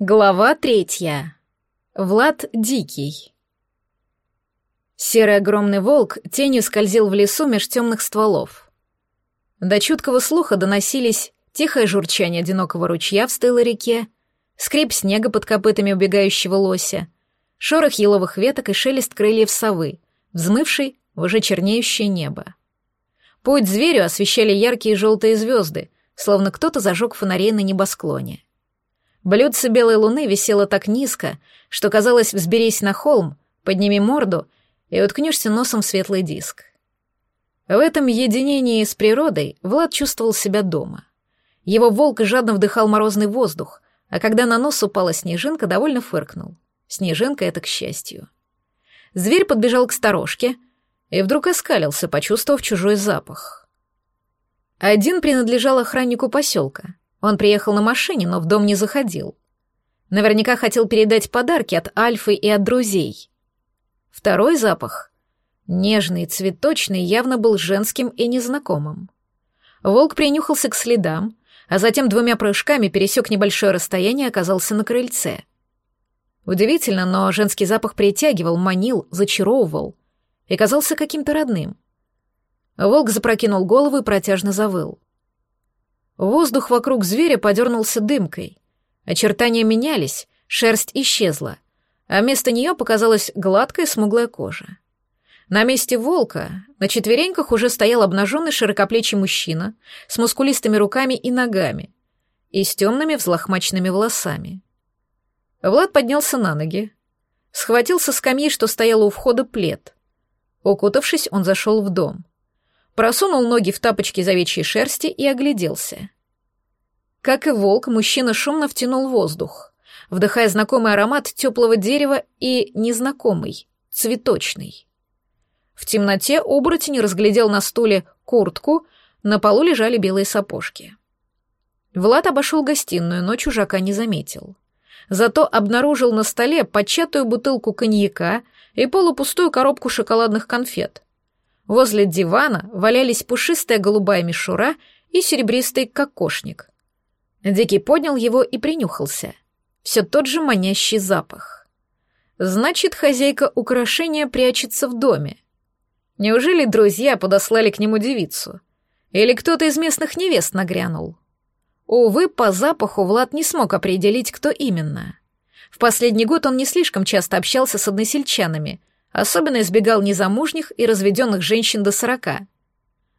Глава третья. Влад Дикий. Серый огромный волк тенью скользил в лесу меж темных стволов. До чуткого слуха доносились тихое журчание одинокого ручья в стылой реке, скрип снега под копытами убегающего лося, шорох еловых веток и шелест крыльев совы, взмывший в уже чернеющее небо. Путь зверю освещали яркие желтые звезды, словно кто-то зажег фонари на небосклоне. Блюдце белой луны висело так низко, что казалось, взберись на холм, подними морду и уткнешься носом в светлый диск. В этом единении с природой Влад чувствовал себя дома. Его волк жадно вдыхал морозный воздух, а когда на нос упала снежинка, довольно фыркнул. Снежинка — это к счастью. Зверь подбежал к сторожке и вдруг оскалился, почувствовав чужой запах. Один принадлежал охраннику поселка, он приехал на машине, но в дом не заходил. Наверняка хотел передать подарки от Альфы и от друзей. Второй запах, нежный, цветочный, явно был женским и незнакомым. Волк принюхался к следам, а затем двумя прыжками пересек небольшое расстояние и оказался на крыльце. Удивительно, но женский запах притягивал, манил, зачаровывал и казался каким-то родным. Волк запрокинул голову и протяжно завыл. Воздух вокруг зверя подернулся дымкой. Очертания менялись, шерсть исчезла, а вместо нее показалась гладкая смуглая кожа. На месте волка на четвереньках уже стоял обнаженный широкоплечий мужчина с мускулистыми руками и ногами и с темными взлохмаченными волосами. Влад поднялся на ноги, схватил со скамьи, что стояла у входа, плед. Укутавшись, он зашел в дом просунул ноги в тапочки из овечьей шерсти и огляделся. Как и волк, мужчина шумно втянул воздух, вдыхая знакомый аромат теплого дерева и незнакомый, цветочный. В темноте оборотень разглядел на стуле куртку, на полу лежали белые сапожки. Влад обошел гостиную, но чужака не заметил. Зато обнаружил на столе початую бутылку коньяка и полупустую коробку шоколадных конфет — Возле дивана валялись пушистая голубая мишура и серебристый кокошник. Дикий поднял его и принюхался. Все тот же манящий запах. Значит, хозяйка украшения прячется в доме. Неужели друзья подослали к нему девицу? Или кто-то из местных невест нагрянул? Увы, по запаху Влад не смог определить, кто именно. В последний год он не слишком часто общался с односельчанами, Особенно избегал незамужних и разведенных женщин до сорока.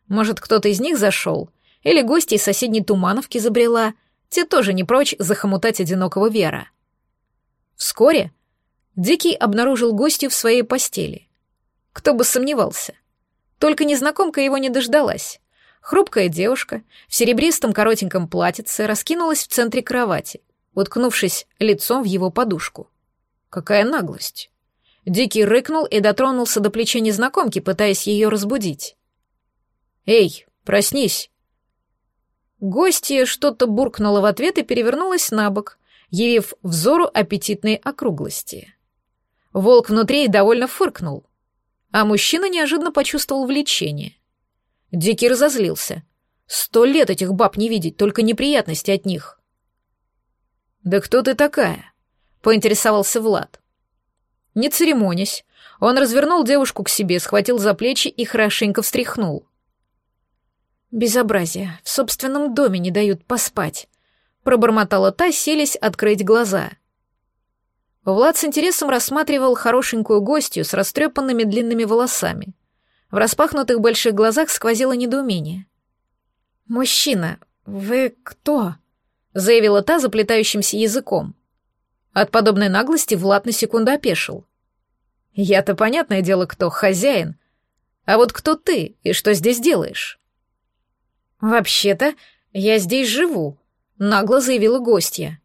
Может, кто-то из них зашел, или гости из соседней Тумановки забрела, те тоже не прочь захомутать одинокого Вера. Вскоре Дикий обнаружил гостью в своей постели. Кто бы сомневался. Только незнакомка его не дождалась. Хрупкая девушка в серебристом коротеньком платьице раскинулась в центре кровати, уткнувшись лицом в его подушку. Какая наглость! Дикий рыкнул и дотронулся до плеча незнакомки, пытаясь ее разбудить. «Эй, проснись!» Гостья что-то буркнула в ответ и перевернулась на бок, явив взору аппетитные округлости. Волк внутри довольно фыркнул, а мужчина неожиданно почувствовал влечение. Дикий разозлился. Сто лет этих баб не видеть, только неприятности от них. «Да кто ты такая?» — поинтересовался Влад. Не церемонясь, он развернул девушку к себе, схватил за плечи и хорошенько встряхнул. «Безобразие. В собственном доме не дают поспать», — пробормотала та, селись открыть глаза. Влад с интересом рассматривал хорошенькую гостью с растрепанными длинными волосами. В распахнутых больших глазах сквозило недоумение. «Мужчина, вы кто?» — заявила та заплетающимся языком. От подобной наглости Влад на секунду опешил. Я-то, понятное дело, кто хозяин. А вот кто ты и что здесь делаешь? Вообще-то, я здесь живу, нагло заявила гостья.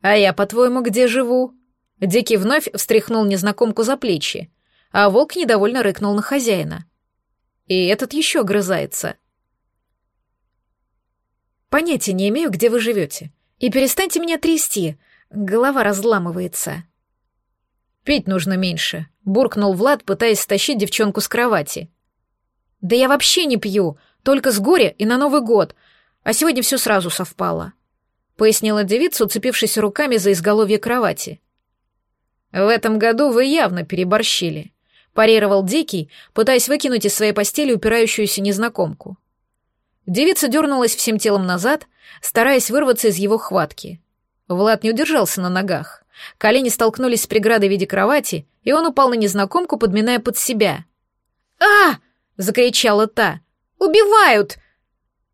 А я, по-твоему, где живу? Дикий вновь встряхнул незнакомку за плечи, а волк недовольно рыкнул на хозяина. И этот еще грызается. Понятия не имею, где вы живете. И перестаньте меня трясти, голова разламывается. «Пить нужно меньше», — буркнул Влад, пытаясь стащить девчонку с кровати. «Да я вообще не пью, только с горя и на Новый год, а сегодня все сразу совпало». пояснила девица, уцепившись руками за изголовье кровати. В этом году вы явно переборщили, парировал Дикий, пытаясь выкинуть из своей постели упирающуюся незнакомку. Девица дернулась всем телом назад, стараясь вырваться из его хватки. Влад не удержался на ногах. Колени столкнулись с преградой в виде кровати, и он упал на незнакомку, подминая под себя. а закричала та. «Убивают!»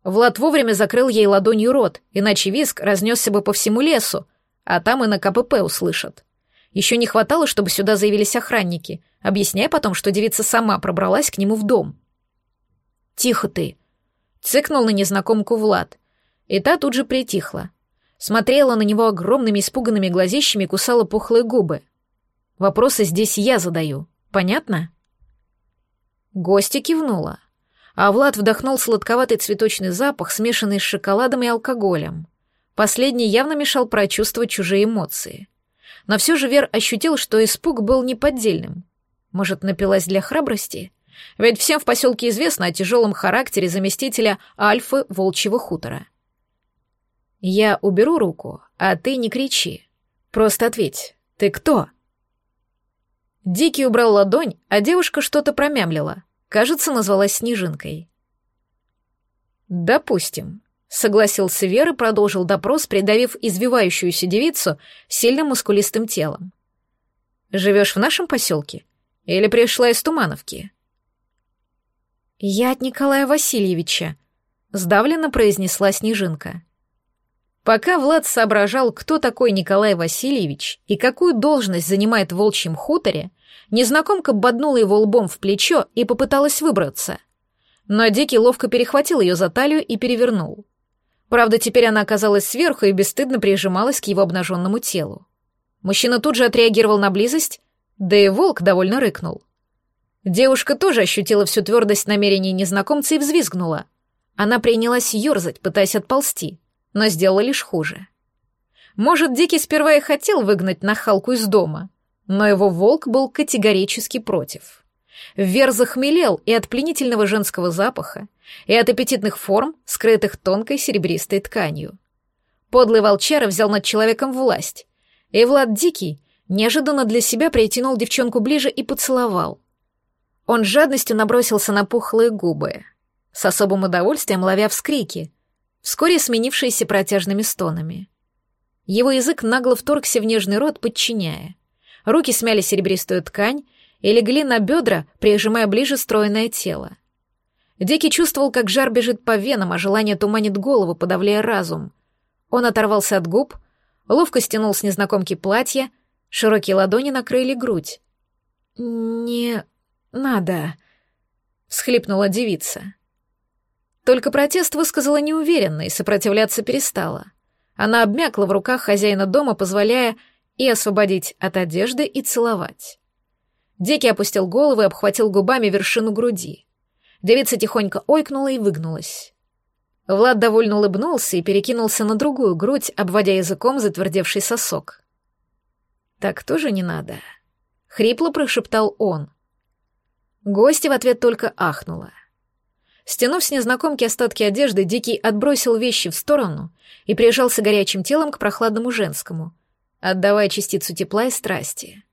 Влад вовремя закрыл ей ладонью рот, иначе виск разнесся бы по всему лесу, а там и на КПП услышат. Еще не хватало, чтобы сюда заявились охранники, объясняя потом, что девица сама пробралась к нему в дом. «Тихо ты!» — цыкнул на незнакомку Влад, и та тут же притихла. Смотрела на него огромными испуганными глазищами и кусала пухлые губы. «Вопросы здесь я задаю, понятно?» Гостья кивнула а Влад вдохнул сладковатый цветочный запах, смешанный с шоколадом и алкоголем. Последний явно мешал прочувствовать чужие эмоции. Но все же Вер ощутил, что испуг был неподдельным. Может, напилась для храбрости? Ведь всем в поселке известно о тяжелом характере заместителя Альфы Волчьего хутора. «Я уберу руку, а ты не кричи. Просто ответь, ты кто?» Дикий убрал ладонь, а девушка что-то промямлила — Кажется, назвалась Снежинкой. «Допустим», — согласился Вера и продолжил допрос, придавив извивающуюся девицу сильным мускулистым телом. «Живешь в нашем поселке? Или пришла из Тумановки?» «Я от Николая Васильевича», — сдавленно произнесла Снежинка. Пока Влад соображал, кто такой Николай Васильевич и какую должность занимает в волчьем хуторе, незнакомка боднула его лбом в плечо и попыталась выбраться. Но Дикий ловко перехватил ее за талию и перевернул. Правда, теперь она оказалась сверху и бесстыдно прижималась к его обнаженному телу. Мужчина тут же отреагировал на близость, да и волк довольно рыкнул. Девушка тоже ощутила всю твердость намерений незнакомца и взвизгнула. Она принялась ерзать, пытаясь отползти — но сделала лишь хуже. Может, Дикий сперва и хотел выгнать нахалку из дома, но его волк был категорически против. Вер захмелел и от пленительного женского запаха, и от аппетитных форм, скрытых тонкой серебристой тканью. Подлый волчара взял над человеком власть, и Влад Дикий неожиданно для себя притянул девчонку ближе и поцеловал. Он жадностью набросился на пухлые губы, с особым удовольствием ловя вскрики, вскоре сменившиеся протяжными стонами. Его язык нагло вторгся в нежный рот, подчиняя. Руки смяли серебристую ткань и легли на бедра, прижимая ближе стройное тело. Дикий чувствовал, как жар бежит по венам, а желание туманит голову, подавляя разум. Он оторвался от губ, ловко стянул с незнакомки платье, широкие ладони накрыли грудь. «Не надо», — всхлипнула девица. Только протест высказала неуверенно и сопротивляться перестала. Она обмякла в руках хозяина дома, позволяя и освободить от одежды, и целовать. Дикий опустил голову и обхватил губами вершину груди. Девица тихонько ойкнула и выгнулась. Влад довольно улыбнулся и перекинулся на другую грудь, обводя языком затвердевший сосок. «Так тоже не надо», — хрипло прошептал он. Гостья в ответ только ахнула — Стянув с незнакомки остатки одежды, Дикий отбросил вещи в сторону и прижался горячим телом к прохладному женскому, отдавая частицу тепла и страсти.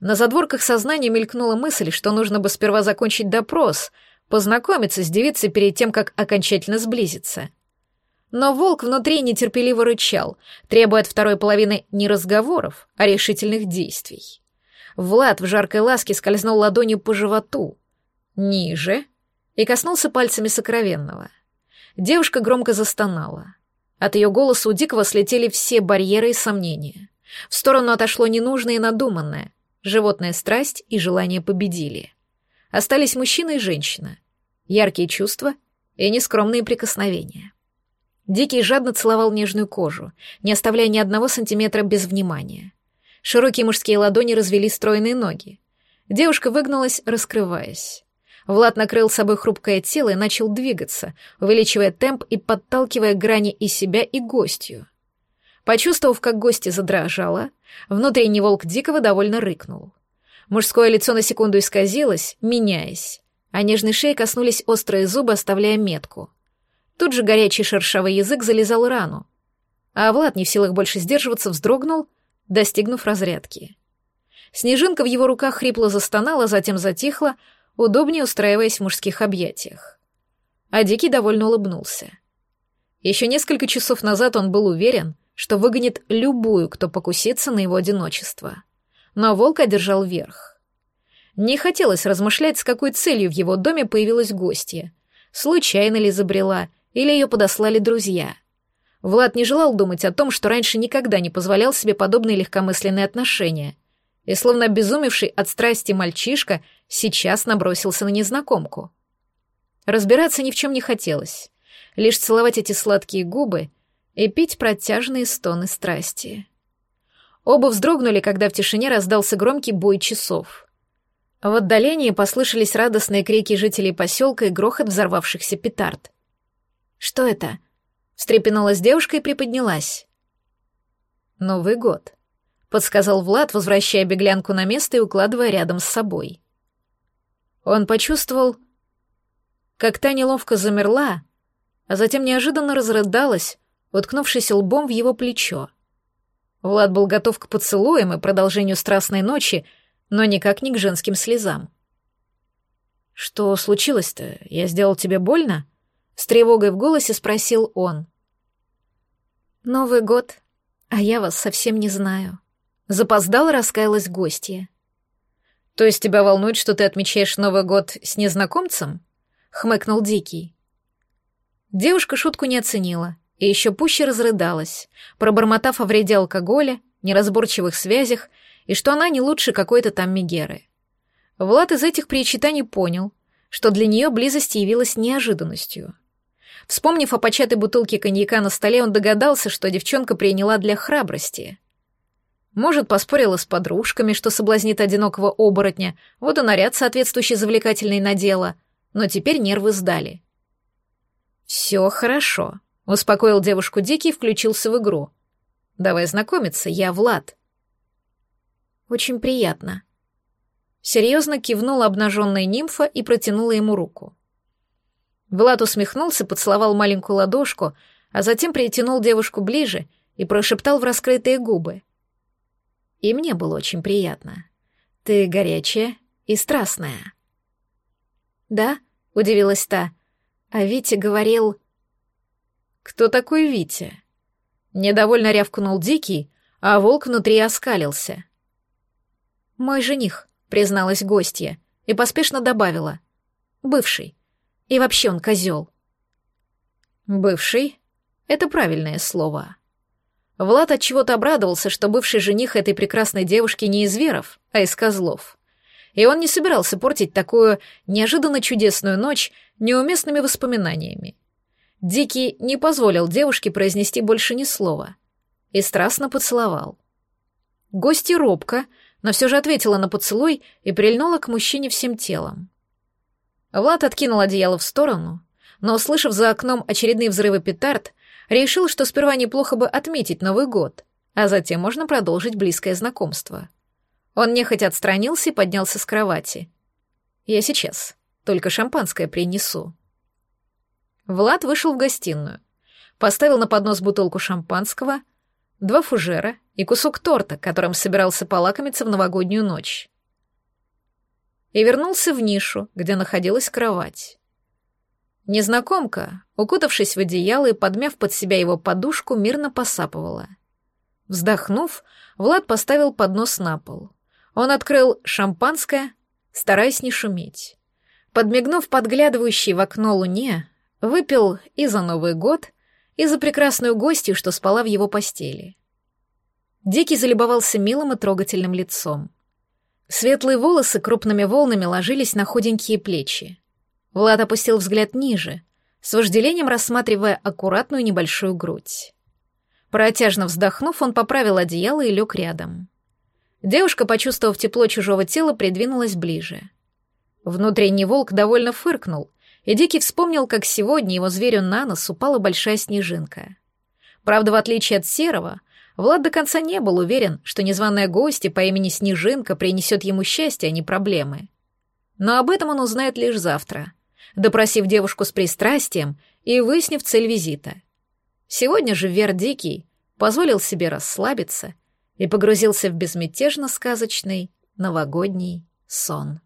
На задворках сознания мелькнула мысль, что нужно бы сперва закончить допрос, познакомиться с девицей перед тем, как окончательно сблизиться. Но волк внутри нетерпеливо рычал, требуя от второй половины не разговоров, а решительных действий. Влад в жаркой ласке скользнул ладонью по животу. Ниже — и коснулся пальцами сокровенного. Девушка громко застонала. От ее голоса у Дикого слетели все барьеры и сомнения. В сторону отошло ненужное и надуманное. Животная страсть и желание победили. Остались мужчина и женщина. Яркие чувства и нескромные прикосновения. Дикий жадно целовал нежную кожу, не оставляя ни одного сантиметра без внимания. Широкие мужские ладони развели стройные ноги. Девушка выгнулась, раскрываясь. Влад накрыл собой хрупкое тело и начал двигаться, увеличивая темп и подталкивая грани и себя, и гостью. Почувствовав, как гостья задрожала, внутренний волк Дикого довольно рыкнул. Мужское лицо на секунду исказилось, меняясь, а нежной шеи коснулись острые зубы, оставляя метку. Тут же горячий шершавый язык залезал рану. А Влад, не в силах больше сдерживаться, вздрогнул, достигнув разрядки. Снежинка в его руках хрипло застонала, затем затихла, удобнее устраиваясь в мужских объятиях. А Дикий довольно улыбнулся. Еще несколько часов назад он был уверен, что выгонит любую, кто покусится на его одиночество. Но волк одержал верх. Не хотелось размышлять, с какой целью в его доме появилась гостья. Случайно ли забрела, или ее подослали друзья. Влад не желал думать о том, что раньше никогда не позволял себе подобные легкомысленные отношения. И словно обезумевший от страсти мальчишка сейчас набросился на незнакомку. Разбираться ни в чем не хотелось. Лишь целовать эти сладкие губы и пить протяжные стоны страсти. Оба вздрогнули, когда в тишине раздался громкий бой часов. В отдалении послышались радостные крики жителей поселка и грохот взорвавшихся петард. «Что это?» — встрепенулась девушка и приподнялась. «Новый год», — подсказал Влад, возвращая беглянку на место и укладывая рядом с собой. Он почувствовал, как та неловко замерла, а затем неожиданно разрыдалась, уткнувшись лбом в его плечо. Влад был готов к поцелуям и продолжению страстной ночи, но никак не к женским слезам. «Что случилось-то? Я сделал тебе больно?» С тревогой в голосе спросил он. «Новый год, а я вас совсем не знаю». Запоздала раскаялась гостья. «То есть тебя волнует, что ты отмечаешь Новый год с незнакомцем?» — хмыкнул Дикий. Девушка шутку не оценила и еще пуще разрыдалась, пробормотав о вреде алкоголя, неразборчивых связях и что она не лучше какой-то там Мегеры. Влад из этих причитаний понял, что для нее близость явилась неожиданностью. Вспомнив о початой бутылке коньяка на столе, он догадался, что девчонка приняла для храбрости. Может, поспорила с подружками, что соблазнит одинокого оборотня, вот и наряд соответствующий завлекательный надела, но теперь нервы сдали. «Все хорошо», — успокоил девушку Дикий и включился в игру. «Давай знакомиться, я Влад». «Очень приятно». Серьезно кивнула обнаженная нимфа и протянула ему руку. Влад усмехнулся, поцеловал маленькую ладошку, а затем притянул девушку ближе и прошептал в раскрытые губы. «И мне было очень приятно. Ты горячая и страстная». «Да?» — удивилась та. А Витя говорил... «Кто такой Витя?» Недовольно рявкнул Дикий, а волк внутри оскалился. «Мой жених», — призналась гостья, и поспешно добавила. «Бывший. И вообще он козел. Бывший — это правильное слово. Влад от чего-то обрадовался, что бывший жених этой прекрасной девушки не из веров, а из козлов. И он не собирался портить такую неожиданно чудесную ночь неуместными воспоминаниями. Дикий не позволил девушке произнести больше ни слова и страстно поцеловал. Гостья робко, но все же ответила на поцелуй и прильнула к мужчине всем телом. Влад откинул одеяло в сторону, но, услышав за окном очередные взрывы петард, решил, что сперва неплохо бы отметить Новый год, а затем можно продолжить близкое знакомство. Он нехотя отстранился и поднялся с кровати. «Я сейчас. Только шампанское принесу». Влад вышел в гостиную, поставил на поднос бутылку шампанского, два фужера и кусок торта, которым собирался полакомиться в новогоднюю ночь и вернулся в нишу, где находилась кровать. Незнакомка, укутавшись в одеяло и подмяв под себя его подушку, мирно посапывала. Вздохнув, Влад поставил поднос на пол. Он открыл шампанское, стараясь не шуметь. Подмигнув подглядывающей в окно луне, выпил и за Новый год, и за прекрасную гостью, что спала в его постели. Дикий залюбовался милым и трогательным лицом. Светлые волосы крупными волнами ложились на худенькие плечи. Влад опустил взгляд ниже, с вожделением рассматривая аккуратную небольшую грудь. Протяжно вздохнув, он поправил одеяло и лег рядом. Девушка, почувствовав тепло чужого тела, придвинулась ближе. Внутренний волк довольно фыркнул, и Дикий вспомнил, как сегодня его зверю на нос упала большая снежинка. Правда, в отличие от серого, Влад до конца не был уверен, что незваная гостья по имени Снежинка принесет ему счастье, а не проблемы. Но об этом он узнает лишь завтра, допросив девушку с пристрастием и выяснив цель визита. Сегодня же Вер Дикий позволил себе расслабиться и погрузился в безмятежно сказочный новогодний сон.